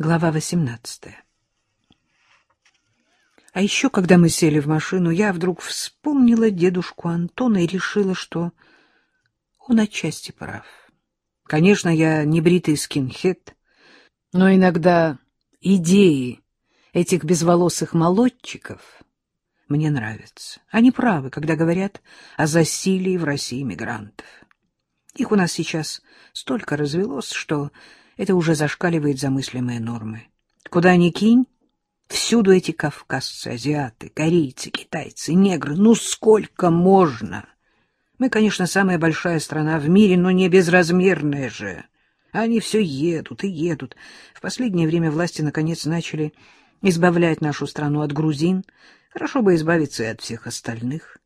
Глава восемнадцатая. А еще, когда мы сели в машину, я вдруг вспомнила дедушку Антона и решила, что он отчасти прав. Конечно, я не бритый скинхед, но иногда идеи этих безволосых молодчиков мне нравятся. Они правы, когда говорят о засилии в России мигрантов. Их у нас сейчас столько развелось, что это уже зашкаливает замыслимые нормы. Куда ни кинь, всюду эти кавказцы, азиаты, корейцы, китайцы, негры. Ну сколько можно? Мы, конечно, самая большая страна в мире, но не безразмерная же. Они все едут и едут. В последнее время власти, наконец, начали избавлять нашу страну от грузин. Хорошо бы избавиться и от всех остальных.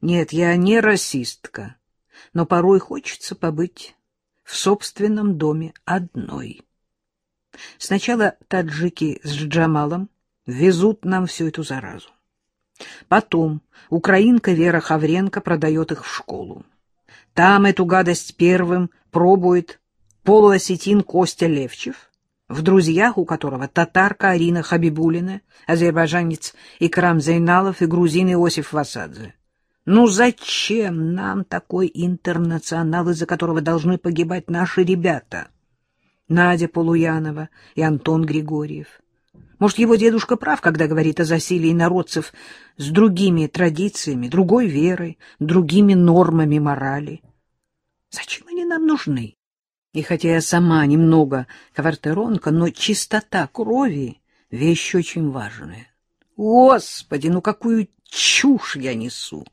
Нет, я не расистка, но порой хочется побыть в собственном доме одной. Сначала таджики с Джамалом везут нам всю эту заразу. Потом украинка Вера Хавренко продает их в школу. Там эту гадость первым пробует полуосетин Костя Левчев, в друзьях у которого татарка Арина Хабибулина, азербайджанец Икрам Зайналов и грузин Иосиф Васадзе. Ну зачем нам такой интернационал, из-за которого должны погибать наши ребята? Надя Полуянова и Антон Григорьев. Может, его дедушка прав, когда говорит о засилии народцев с другими традициями, другой верой, другими нормами морали. Зачем они нам нужны? И хотя я сама немного кавартеронка, но чистота крови — вещь очень важная. Господи, ну какую чушь я несу!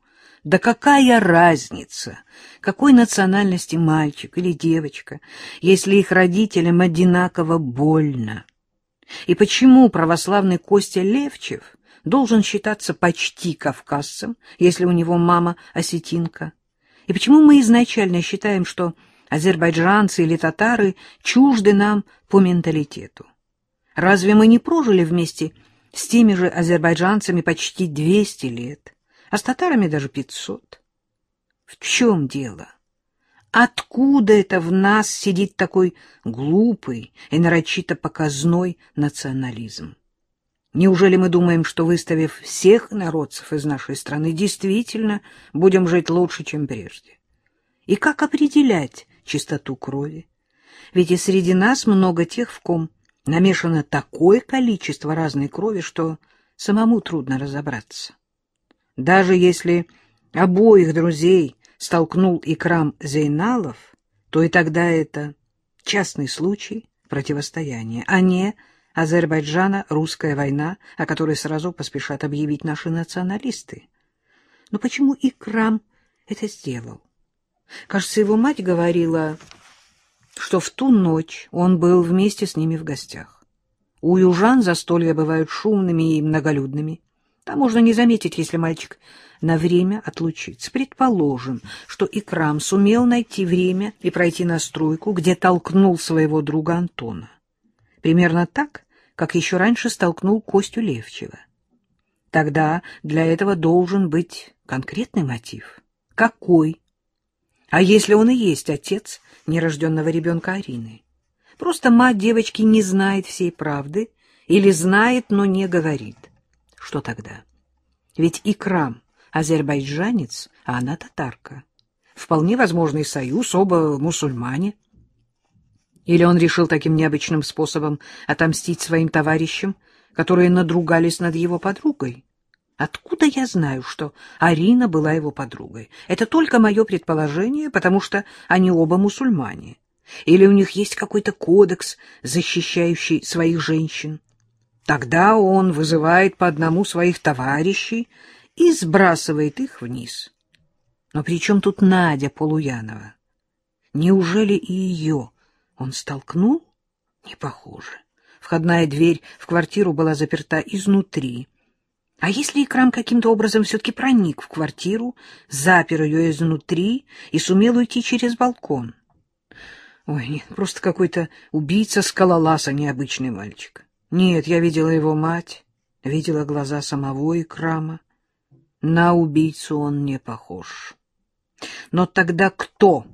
Да какая разница, какой национальности мальчик или девочка, если их родителям одинаково больно? И почему православный Костя Левчев должен считаться почти кавказцем, если у него мама осетинка? И почему мы изначально считаем, что азербайджанцы или татары чужды нам по менталитету? Разве мы не прожили вместе с теми же азербайджанцами почти 200 лет? А с татарами даже пятьсот. В чем дело? Откуда это в нас сидит такой глупый и нарочито показной национализм? Неужели мы думаем, что, выставив всех народцев из нашей страны, действительно будем жить лучше, чем прежде? И как определять чистоту крови? Ведь и среди нас много тех, в ком намешано такое количество разной крови, что самому трудно разобраться. Даже если обоих друзей столкнул Икрам Зейналов, то и тогда это частный случай противостояния, а не Азербайджана-русская война, о которой сразу поспешат объявить наши националисты. Но почему Икрам это сделал? Кажется, его мать говорила, что в ту ночь он был вместе с ними в гостях. У южан застолья бывают шумными и многолюдными. Там можно не заметить, если мальчик на время отлучится. Предположим, что Икрам сумел найти время и пройти на стройку, где толкнул своего друга Антона. Примерно так, как еще раньше столкнул Костю Левчева. Тогда для этого должен быть конкретный мотив. Какой? А если он и есть отец нерожденного ребенка Арины? Просто мать девочки не знает всей правды или знает, но не говорит. Что тогда? Ведь Икрам азербайджанец, а она татарка. Вполне возможный союз, оба мусульмане. Или он решил таким необычным способом отомстить своим товарищам, которые надругались над его подругой? Откуда я знаю, что Арина была его подругой? Это только мое предположение, потому что они оба мусульмане. Или у них есть какой-то кодекс, защищающий своих женщин? Тогда он вызывает по одному своих товарищей и сбрасывает их вниз. Но при чем тут Надя Полуянова? Неужели и ее он столкнул? Не похоже. Входная дверь в квартиру была заперта изнутри. А если Икрам каким-то образом все-таки проник в квартиру, запер ее изнутри и сумел уйти через балкон? Ой, нет, просто какой-то убийца-скалолаз, а не обычный мальчик. Нет, я видела его мать, видела глаза самого Икрама. На убийцу он не похож. Но тогда кто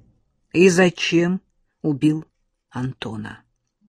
и зачем убил Антона?